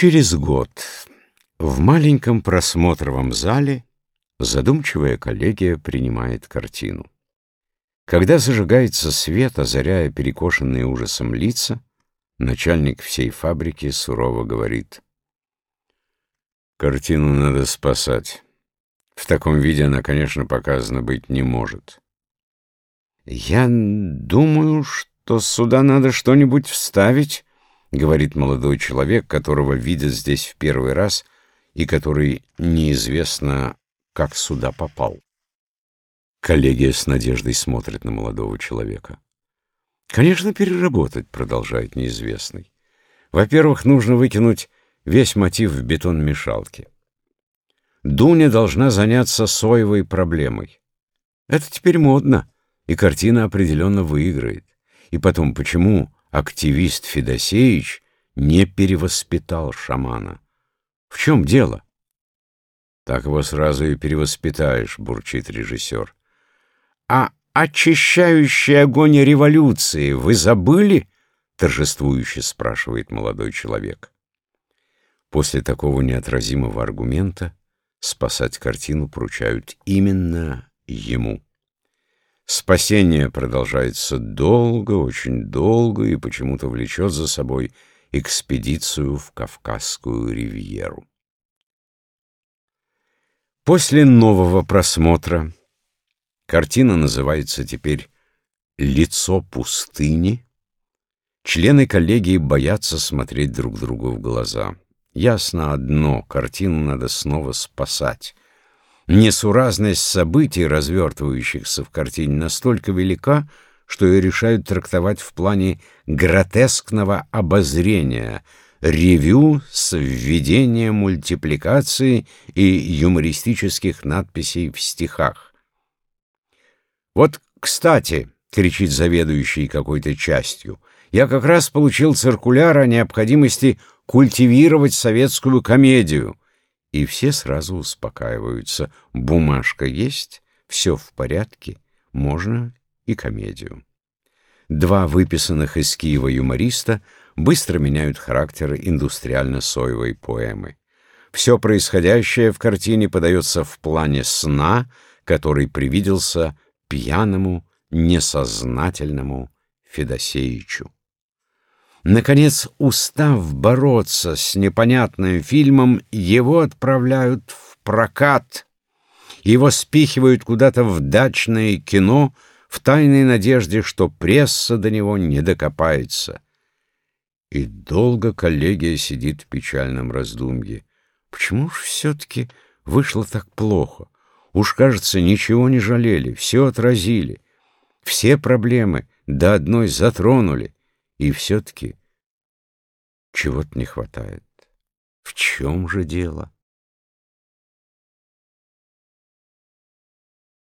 Через год в маленьком просмотровом зале задумчивая коллегия принимает картину. Когда зажигается свет, озаряя перекошенные ужасом лица, начальник всей фабрики сурово говорит. «Картину надо спасать. В таком виде она, конечно, показана быть не может». «Я думаю, что сюда надо что-нибудь вставить», — говорит молодой человек, которого видят здесь в первый раз и который неизвестно, как сюда попал. Коллегия с надеждой смотрит на молодого человека. «Конечно, переработать», — продолжает неизвестный. «Во-первых, нужно выкинуть весь мотив в бетон-мешалке. Дуня должна заняться соевой проблемой. Это теперь модно, и картина определенно выиграет. И потом, почему активист Федосеевич не перевоспитал шамана. В чем дело? Так его сразу и перевоспитаешь, бурчит режиссер. А очищающий огонь революции вы забыли? Торжествующе спрашивает молодой человек. После такого неотразимого аргумента спасать картину поручают именно ему. Спасение продолжается долго, очень долго и почему-то влечет за собой экспедицию в Кавказскую ривьеру. После нового просмотра картина называется теперь «Лицо пустыни». Члены коллегии боятся смотреть друг другу в глаза. Ясно одно — картину надо снова спасать. Несуразность событий, развертывающихся в картине, настолько велика, что ее решают трактовать в плане гротескного обозрения, ревю с введением мультипликации и юмористических надписей в стихах. «Вот, кстати», — кричит заведующий какой-то частью, «я как раз получил циркуляр о необходимости культивировать советскую комедию» и все сразу успокаиваются. Бумажка есть, все в порядке, можно и комедию. Два выписанных из Киева юмориста быстро меняют характер индустриально-соевой поэмы. Все происходящее в картине подается в плане сна, который привиделся пьяному, несознательному Федосеичу. Наконец, устав бороться с непонятным фильмом, его отправляют в прокат. Его спихивают куда-то в дачное кино в тайной надежде, что пресса до него не докопается. И долго коллегия сидит в печальном раздумье. Почему ж все-таки вышло так плохо? Уж, кажется, ничего не жалели, все отразили. Все проблемы до одной затронули. И все-таки чего-то не хватает. В чем же дело?